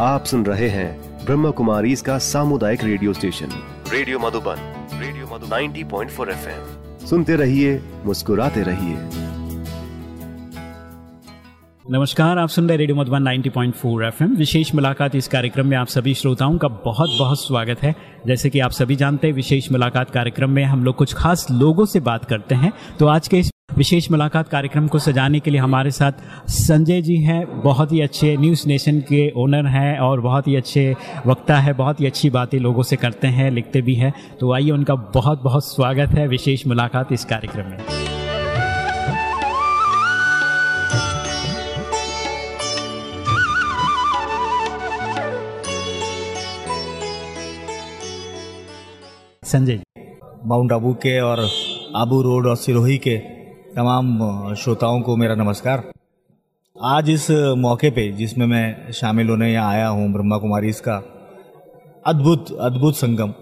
आप सुन रहे हैं ब्रह्म कुमारी इसका सामुदायिक radio station. Radio Madhuban radio Madhuban. 90.4 FM. सुनते रहिए मुस्कुराते रहिए। नमस्कार आप सुन रहे रेडियो मधुबन 90.4 एफएम। विशेष मुलाकात इस कार्यक्रम में आप सभी श्रोताओं का बहुत बहुत स्वागत है। जैसे कि आप सभी जानते हैं विशेष मुलाकात कार्यक्रम में हम लोग कुछ खास लोगों से बात करते हैं। तो आज के इस विशेष मुलाकात कार्यक्रम को सजाने के लिए हमारे साथ संजय जी हैं। बहुत ही अच्छे न्यूज़ नेशन के ओनर हैं और बहुत ही अच्छे वक्ता है। बहुत ही अच्छी बातें लोगों से करते हैं, लिखते भी हैं। तो आइए उनका बहुत बहुत स्वागत है विशेष मुलाकात इस कार्यक्रम में। संजय माउंट आबू के और आबू रोड और सिरोही के तमाम श्रोताओं को मेरा नमस्कार। आज इस मौके पे जिसमें मैं शामिल होने यहाँ आया हूँ ब्रह्मा कुमारी, इसका अद्भुत अद्भुत संगम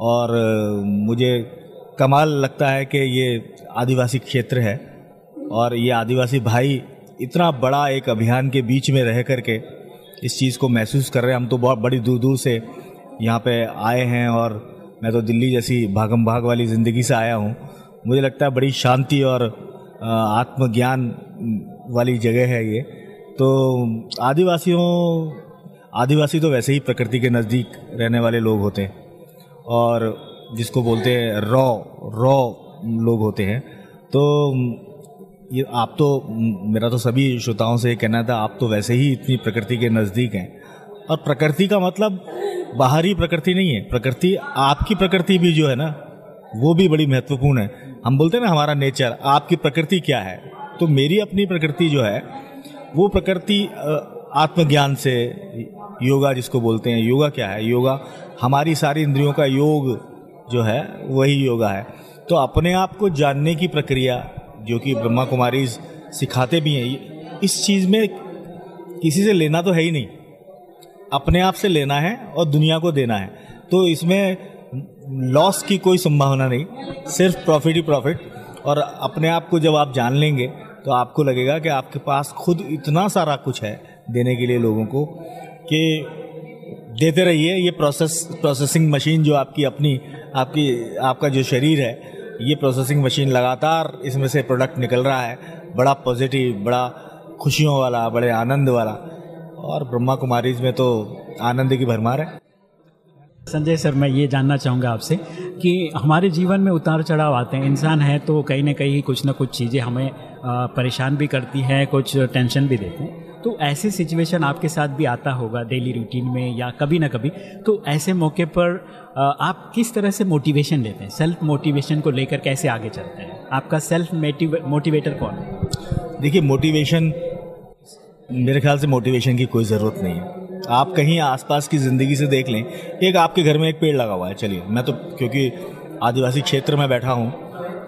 और मुझे कमाल लगता है कि ये आदिवासी क्षेत्र है और ये आदिवासी भाई इतना बड़ा एक अभियान के बीच में रह करके इस चीज़ को महसूस कर रहे हैं। हम तो बहुत बड़ी दूर दूर से यहाँ पे आए हैं और मैं तो दिल्ली जैसी भागम भाग वाली ज़िंदगी से आया हूँ। मुझे लगता है बड़ी शांति और आत्मज्ञान वाली जगह है ये। तो आदिवासियों आदिवासी तो वैसे ही प्रकृति के नज़दीक रहने वाले लोग होते हैं और जिसको बोलते हैं रॉ रॉ लोग होते हैं। तो ये आप तो मेरा तो सभी श्रोताओं से कहना था, आप तो वैसे ही इतनी प्रकृति के नज़दीक हैं। और प्रकृति का मतलब बाहरी प्रकृति नहीं है, प्रकृति आपकी प्रकृति भी जो है ना, वो भी बड़ी महत्वपूर्ण है। हम बोलते हैं ना, हमारा नेचर, आपकी प्रकृति क्या है? तो मेरी अपनी प्रकृति जो है, वो प्रकृति आत्मज्ञान से, योगा जिसको बोलते हैं, योगा क्या है? योगा, हमारी सारी इंद्रियों का योग जो है, वही योगा है। तो अपने आप को जानने की प्रक्रिया, जो कि ब्रह्मा कुमारी सिखाते भी हैं इस चीज़ में किसी से लेना तो है ही नहीं। अपने आप से लेना है और दुनिया को देना है। तो इसमें लॉस की कोई संभावना नहीं, सिर्फ़ प्रॉफिट ही प्रॉफिट और अपने आप को जब आप जान लेंगे तो आपको लगेगा कि आपके पास खुद इतना सारा कुछ है देने के लिए लोगों को कि देते रहिए, ये प्रोसेस प्रोसेसिंग मशीन जो आपकी अपनी, आपकी, आपका जो शरीर है, ये प्रोसेसिंग मशीन लगातार इसमें से प्रोडक्ट निकल रहा है। बड़ा पॉजिटिव बड़ा खुशियों वाला, बड़े आनंद वाला। और ब्रह्मा कुमारीज में तो आनंद की भरमार है। संजय सर, मैं ये जानना चाहूँगा आपसे कि हमारे जीवन में उतार चढ़ाव आते हैं। इंसान है तो कहीं ना कहीं कुछ ना कुछ चीज़ें हमें परेशान भी करती हैं, कुछ टेंशन भी देते हैं। तो ऐसे सिचुएशन आपके साथ भी आता होगा डेली रूटीन में या कभी ना कभी? तो ऐसे मौके पर आप किस तरह से मोटिवेशन लेते हैं? सेल्फ मोटिवेशन को लेकर कैसे आगे चलते हैं? आपका सेल्फ मोटिवेटर कौन है? देखिए, मोटिवेशन मेरे ख्याल से मोटिवेशन की कोई ज़रूरत नहीं है। आप कहीं आसपास की ज़िंदगी से देख लें, एक आपके घर में एक पेड़ लगा हुआ है, चलिए, मैं तो क्योंकि आदिवासी क्षेत्र में बैठा हूँ,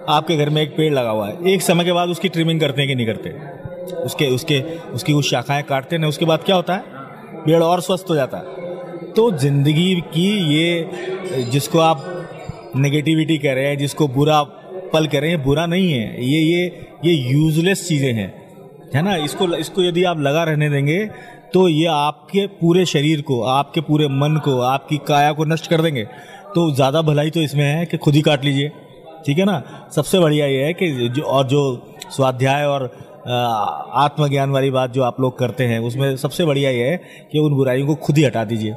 आपके घर में एक पेड़ लगा हुआ है, एक समय के बाद उसकी ट्रिमिंग करते हैं कि नहीं करते? उसके उसके, उसकी कुछ शाखाएँ काटते हैं उसके बाद क्या होता है? पेड़ और स्वस्थ हो जाता है। तो ज़िंदगी की ये, जिसको आप नेगेटिविटी कह रहे हैं, जिसको बुरा पल कह रहे हैं बुरा नहीं है, ये ये ये यूजलेस चीज़ें हैं। है ना? इसको इसको यदि आप लगा रहने देंगे तो ये आपके पूरे शरीर को, आपके पूरे मन को, आपकी काया को नष्ट कर देंगे। तो ज़्यादा भलाई तो इसमें है कि खुद ही काट लीजिए। ठीक है ना? सबसे बढ़िया ये है कि जो, और जो स्वाध्याय और आत्मज्ञान वाली बात जो आप लोग करते हैं, उसमें सबसे बढ़िया ये है कि उन बुराइयों को खुद ही हटा दीजिए।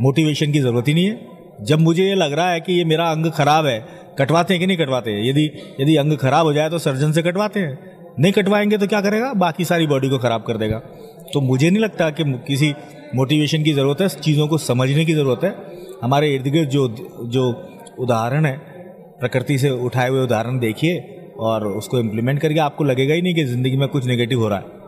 मोटिवेशन की ज़रूरत ही नहीं है। जब मुझे ये लग रहा है कि ये मेरा अंग खराब है, कटवाते हैं कि नहीं कटवाते हैं? यदि यदि अंग खराब हो जाए तो सर्जन से कटवाते हैं। नहीं कटवाएँगे तो क्या करेगा? बाकी सारी बॉडी को ख़राब कर देगा। तो मुझे नहीं लगता कि किसी मोटिवेशन की ज़रूरत है चीज़ों को समझने की ज़रूरत है। हमारे इर्द गिर्द जो जो उदाहरण है, प्रकृति से उठाए हुए उदाहरण देखिए और उसको इम्प्लीमेंट करके आपको लगेगा ही नहीं कि ज़िंदगी में कुछ नेगेटिव हो रहा है।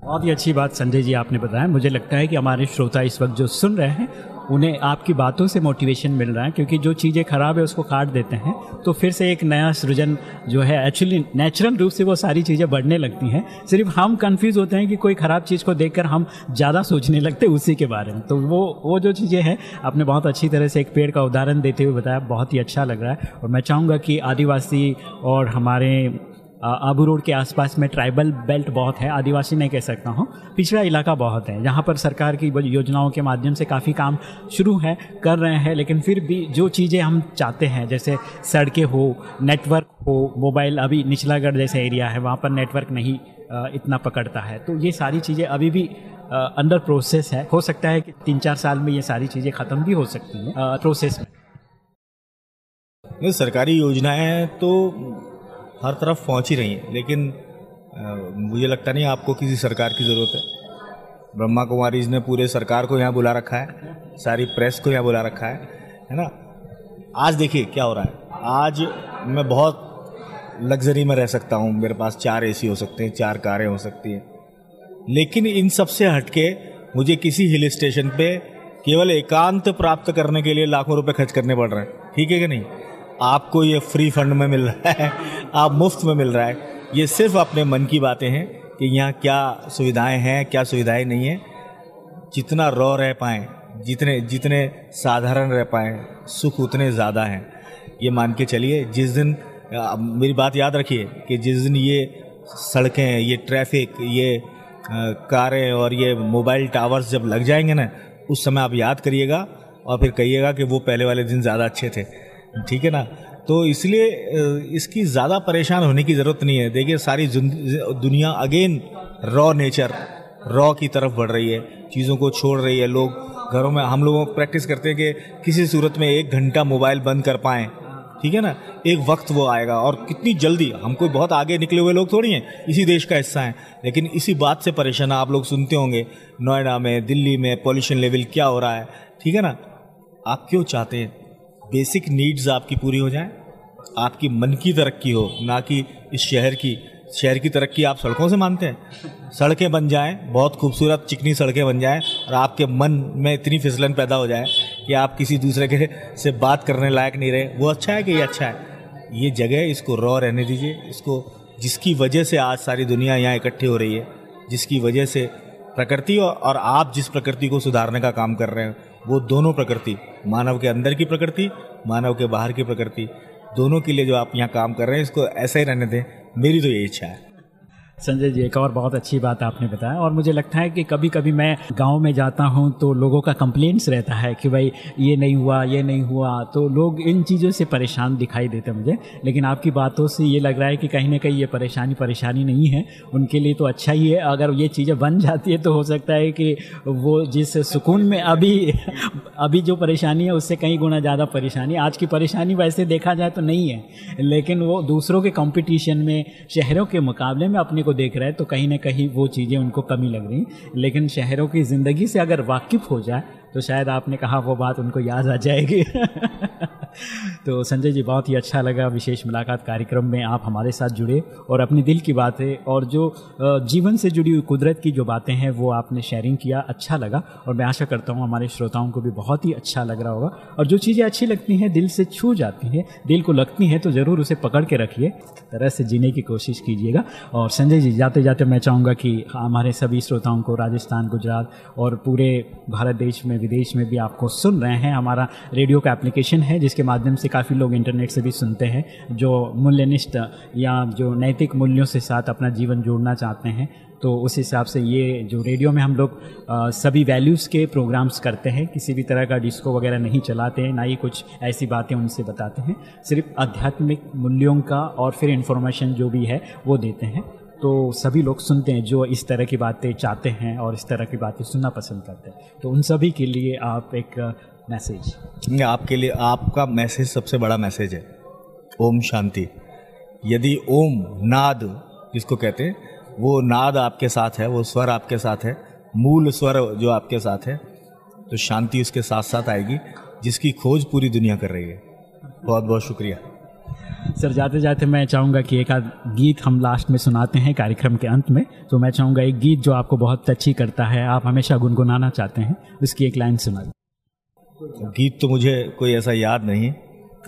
बहुत ही अच्छी बात संजय जी आपने बताया। मुझे लगता है कि हमारे श्रोता इस वक्त जो सुन रहे हैं उन्हें आपकी बातों से मोटिवेशन मिल रहा है, क्योंकि जो चीज़ें ख़राब है उसको काट देते हैं तो फिर से एक नया सृजन जो है एक्चुअली नेचुरल रूप से वो सारी चीज़ें बढ़ने लगती हैं। सिर्फ़ हम कंफ्यूज होते हैं कि कोई ख़राब चीज़ को देखकर हम ज़्यादा सोचने लगते उसी के बारे में। तो वो वो जो चीज़ें हैं, आपने बहुत अच्छी तरह से एक पेड़ का उदाहरण देते हुए बताया, बहुत ही अच्छा लग रहा है। और मैं चाहूँगा कि आदिवासी और हमारे आबू रोड के आसपास में ट्राइबल बेल्ट बहुत है, आदिवासी नहीं कह सकता हूँ। पिछड़ा इलाका बहुत है। जहाँ पर सरकार की योजनाओं के माध्यम से काफ़ी काम शुरू है, कर रहे हैं, लेकिन फिर भी जो चीज़ें हम चाहते हैं, जैसे सड़कें हो, नेटवर्क हो, मोबाइल अभी निचलागढ़ जैसे एरिया है, वहाँ पर नेटवर्क नहीं इतना पकड़ता है। तो ये सारी चीज़ें अभी भी अंडर प्रोसेस है। हो सकता है कि तीन चार साल में ये सारी चीज़ें ख़त्म भी हो सकती हैं प्रोसेस में। सरकारी योजनाएँ तो हर तरफ़ पहुँच ही रही हैं। लेकिन आ, मुझे लगता नहीं आपको किसी सरकार की ज़रूरत है। ब्रह्मा कुमारी ने पूरे सरकार को यहाँ बुला रखा है सारी प्रेस को यहाँ बुला रखा है है ना? आज देखिए क्या हो रहा है। आज मैं बहुत लग्जरी में रह सकता हूँ। मेरे पास चार एसी हो सकते हैं चार कारें हो सकती हैं। लेकिन इन सबसे हटके मुझे किसी हिल स्टेशन पे केवल एकांत प्राप्त करने के लिए लाखों रुपए खर्च करने पड़ रहे हैं। ठीक है कि नहीं? आपको ये फ्री फंड में मिल रहा है आप मुफ़्त में मिल रहा है। ये सिर्फ़ अपने मन की बातें हैं कि यहाँ क्या सुविधाएँ हैं, क्या सुविधाएँ नहीं हैं। जितना रॉ रह पाएँ, जितने जितने साधारण रह पाएँ, सुख उतने ज़्यादा हैं। ये मान के चलिए, जिस दिन मेरी बात याद रखिए कि जिस दिन ये सड़कें, ये ट्रैफ़िक, ये कारें और ये मोबाइल टावर्स जब लग जाएँगे ना, उस समय आप याद करिएगा और फिर कहिएगा कि वो पहले वाले दिन ज़्यादा अच्छे थे। ठीक है ना? तो इसलिए इसकी ज़्यादा परेशान होने की ज़रूरत नहीं है। देखिए, सारी दुनिया अगेन रॉ नेचर, रॉ की तरफ़ बढ़ रही है। चीज़ों को छोड़ रही है। लोग घरों में, हम लोग प्रैक्टिस करते हैं कि किसी सूरत में एक घंटा मोबाइल बंद कर पाएँ। ठीक है ना? एक वक्त वो आएगा और कितनी जल्दी, हम कोई बहुत आगे निकले हुए लोग थोड़ी हैं, इसी देश का हिस्सा हैं। लेकिन इसी बात से परेशान आप लोग सुनते होंगे, नोएडा में, दिल्ली में, पॉल्यूशन लेवल क्या हो रहा है? ठीक है ना? आप क्यों चाहते हैं? बेसिक नीड्स आपकी पूरी हो जाए, आपकी मन की तरक्की हो, ना कि इस शहर की। शहर की तरक्की आप सड़कों से मानते हैं। सड़कें बन जाएँ, बहुत खूबसूरत चिकनी सड़कें बन जाएँ और आपके मन में इतनी फिसलन पैदा हो जाए कि आप किसी दूसरे के से बात करने लायक नहीं रहे। वो अच्छा है कि ये अच्छा है? ये जगह इसको रॉ रहने दीजिए। इसको, जिसकी वजह से आज सारी दुनिया यहाँ इकट्ठी हो रही है, जिसकी वजह से प्रकृति और आप जिस प्रकृति को सुधारने का काम कर रहे हैं वो दोनों प्रकृति, मानव के अंदर की प्रकृति, मानव के बाहर की प्रकृति, दोनों के लिए जो आप यहाँ काम कर रहे हैं, इसको ऐसा ही रहने दें। मेरी तो ये इच्छा है। संजय जी, एक और बहुत अच्छी बात आपने बताया। और मुझे लगता है कि कभी कभी मैं गाँव में जाता हूँ तो लोगों का कंप्लेंट्स रहता है कि भाई, ये नहीं हुआ, ये नहीं हुआ। तो लोग इन चीज़ों से परेशान दिखाई देते मुझे। लेकिन आपकी बातों से ये लग रहा है कि कहीं ना कहीं ये परेशानी परेशानी नहीं है। उनके लिए तो अच्छा ही है। अगर ये चीज़ें बन जाती है तो हो सकता है कि वो जिस सुकून में अभी अभी जो परेशानी है, उससे कहीं गुना ज़्यादा परेशानी। आज की परेशानी वैसे देखा जाए तो नहीं है। लेकिन वो दूसरों के कॉम्पिटिशन में, शहरों के मुकाबले में अपने को देख रहा है तो कहीं ना कहीं वो चीज़ें उनको कमी लग रही लेकिन शहरों की ज़िंदगी से अगर वाकिफ़ हो जाए तो शायद आपने कहा वो बात उनको याद आ जाएगी। तो संजय जी, बहुत ही अच्छा लगा विशेष मुलाकात कार्यक्रम में आप हमारे साथ जुड़े और अपने दिल की बातें और जो जीवन से जुड़ी हुई कुदरत की जो बातें हैं वो आपने शेयरिंग किया अच्छा लगा और मैं आशा करता हूँ हमारे श्रोताओं को भी बहुत ही अच्छा लग रहा होगा और जो चीज़ें अच्छी लगती हैं, दिल से छू जाती हैं, दिल को लगती हैं तो ज़रूर उसे पकड़ के रखिए, तरह से जीने की कोशिश कीजिएगा और संजय जी, जाते जाते मैं चाहूँगा कि हमारे सभी श्रोताओं को, राजस्थान, गुजरात और पूरे भारत देश में, विदेश में भी आपको सुन रहे हैं। हमारा रेडियो का एप्लीकेशन है जिसके माध्यम से काफ़ी लोग इंटरनेट से भी सुनते हैं, जो मूल्यनिष्ठ या जो नैतिक मूल्यों से साथ अपना जीवन जोड़ना चाहते हैं। तो उस हिसाब से ये जो रेडियो में हम लोग सभी वैल्यूज़ के प्रोग्राम्स करते हैं, किसी भी तरह का डिस्को वगैरह नहीं चलाते हैं, ना ही कुछ ऐसी बातें उनसे बताते हैं, सिर्फ़ आध्यात्मिक मूल्यों का और फिर इन्फॉर्मेशन जो भी है, वो देते हैं। तो सभी लोग सुनते हैं, जो इस तरह की बातें चाहते हैं और इस तरह की बातें सुनना पसंद करते हैं। तो उन सभी के लिए आप एक मैसेज आपके लिए आपका मैसेज सबसे बड़ा मैसेज है। ओम शांति। यदि ओम नाद जिसको कहते हैं? वो नाद आपके साथ है वो स्वर आपके साथ है मूल स्वर जो आपके साथ है तो शांति उसके साथ साथ आएगी जिसकी खोज पूरी दुनिया कर रही है। बहुत बहुत शुक्रिया। सर जाते जाते मैं चाहूँगा कि एक आध गीत हम लास्ट में सुनाते हैं कार्यक्रम के अंत में। तो मैं चाहूँगा एक गीत जो आपको बहुत अच्छी करता है आप हमेशा गुनगुनाना चाहते हैं उसकी एक लाइन सुना गीत तो मुझे कोई ऐसा याद नहीं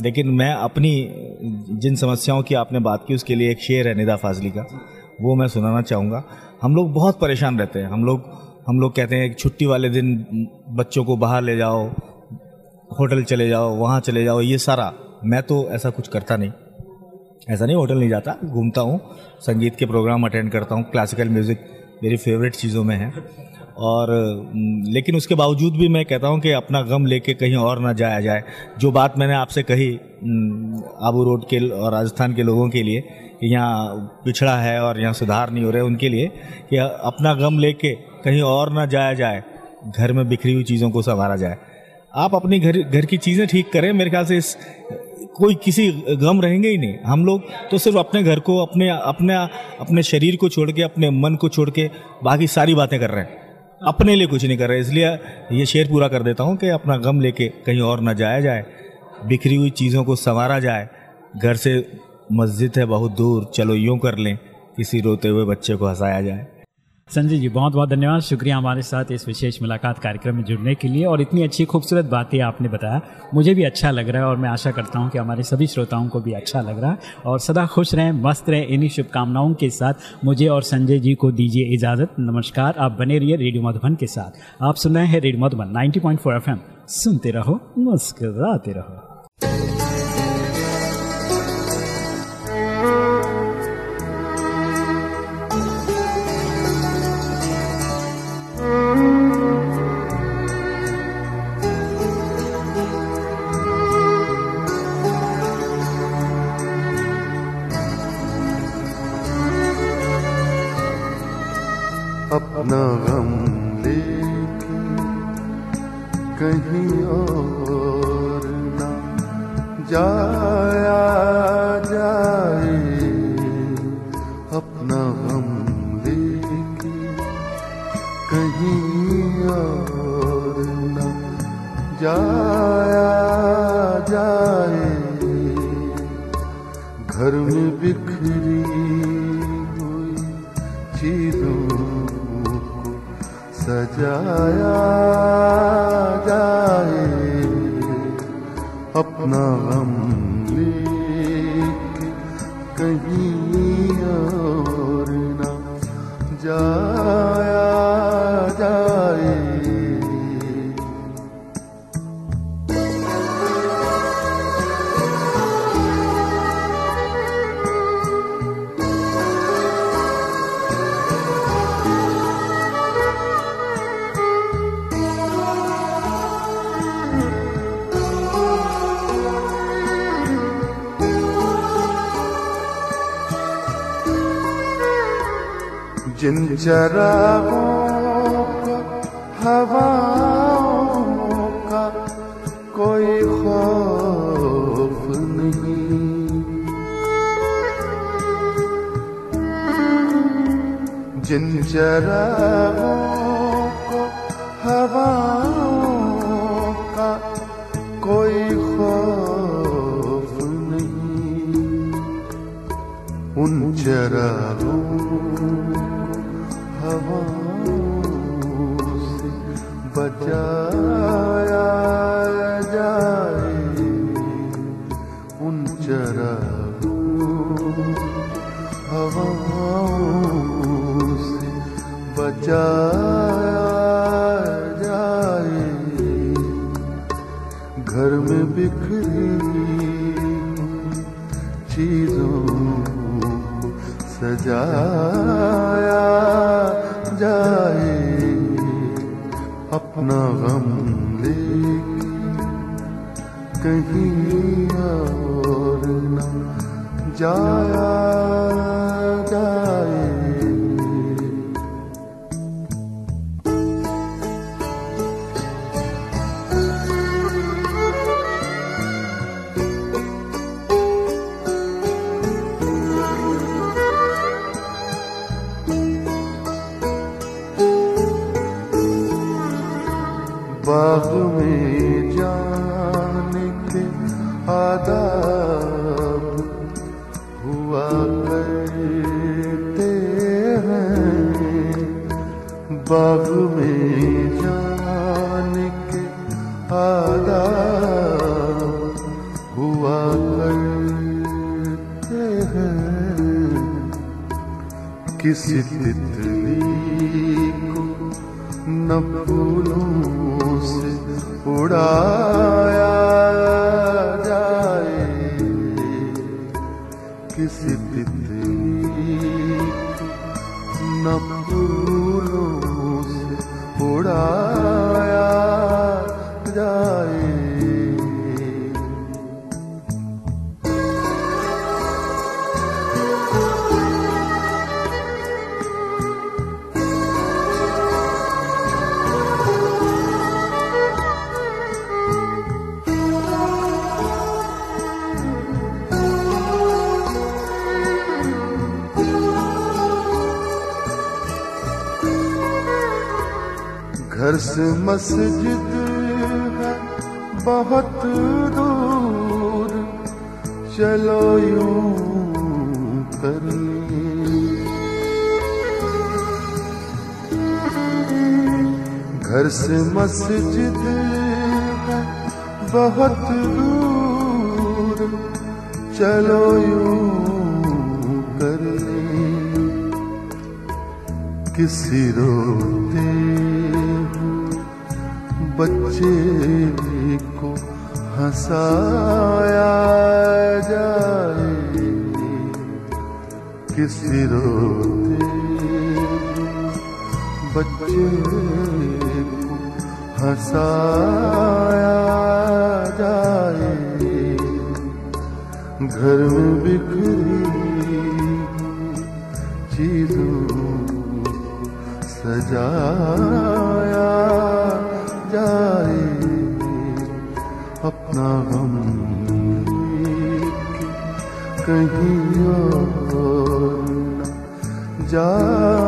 लेकिन मैं अपनी, जिन समस्याओं की आपने बात की, उसके लिए एक शेर है निदा फाजली का, वो मैं सुनाना चाहूँगा। हम लोग बहुत परेशान रहते हैं। हम लोग हम लोग कहते हैं छुट्टी वाले दिन बच्चों को बाहर ले जाओ, होटल चले जाओ, वहाँ चले जाओ, ये सारा। मैं तो ऐसा कुछ करता नहीं। ऐसा नहीं, होटल नहीं जाता, घूमता हूँ, संगीत के प्रोग्राम अटेंड करता हूँ, क्लासिकल म्यूज़िक मेरी फेवरेट चीज़ों में है। और लेकिन उसके बावजूद भी मैं कहता हूँ कि अपना गम लेके कहीं और ना जाया जाए। जो बात मैंने आपसे कही आबू रोड के और राजस्थान के लोगों के लिए कि यहाँ पिछड़ा है और यहाँ सुधार नहीं हो रहे उनके लिए कि अपना गम लेके कहीं और ना जाया जाए, घर में बिखरी हुई चीज़ों को संवारा जाए। आप अपनी घर घर की चीज़ें ठीक करें, मेरे ख्याल से इस, कोई किसी गम रहेंगे ही नहीं। हम लोग तो सिर्फ़ अपने घर को, अपने अपने अपने शरीर को छोड़ के, अपने मन को छोड़ के बाकी सारी बातें कर रहे हैं। अपने लिए कुछ नहीं कर रहे, इसलिए ये शेर पूरा कर देता हूँ कि अपना गम लेके कहीं और ना जाया जाए, बिखरी हुई चीज़ों को संवारा जाए। घर से मस्जिद है बहुत दूर, चलो यूँ कर लें, किसी रोते हुए बच्चे को हंसाया जाए। संजय जी, बहुत बहुत धन्यवाद। शुक्रिया हमारे साथ इस विशेष मुलाकात कार्यक्रम में जुड़ने के लिए और इतनी अच्छी खूबसूरत बातें आपने बताया। मुझे भी अच्छा लग रहा है और मैं आशा करता हूँ कि हमारे सभी श्रोताओं को भी अच्छा लग रहा है और सदा खुश रहें, मस्त रहें। इन्हीं शुभकामनाओं के साथ मुझे और संजय जी को दीजिए इजाज़त। नमस्कार, आप बने रहिए रेडियो मधुबन के साथ। आप सुन रहे हैं रेडियो मधुबन नाइन्टी पॉइंट सुनते रहो, मुस्कराते रहो। अपना जिन चरागों को हवाओं का कोई खौफ नहीं। जिन चरागों को हवाओं का कोई खौफ नहीं। उन चरागों बचाया जाए उन चरागों हवाओं से बचाया जाए। घर में बिखरी चीज़ों को अपना गम लेके कहीं और न जाया। हुआ करते हैं बाग में जाने के आदाब हुआ करते हैं किसी तितली को न फूलों से उड़ाया किसी तितली न फूलों से उड़ा घर से मस्जिद है बहुत दूर, चलो यूँ कर घर से मस्जिद है बहुत दूर, चलो यूँ कर किसी रोते बच्चे को हंसाया जाए किसी रोते बच्चे को हंसाया जाए। घर में बिखरी सजाया जाए अपना लेके कहीं जाए।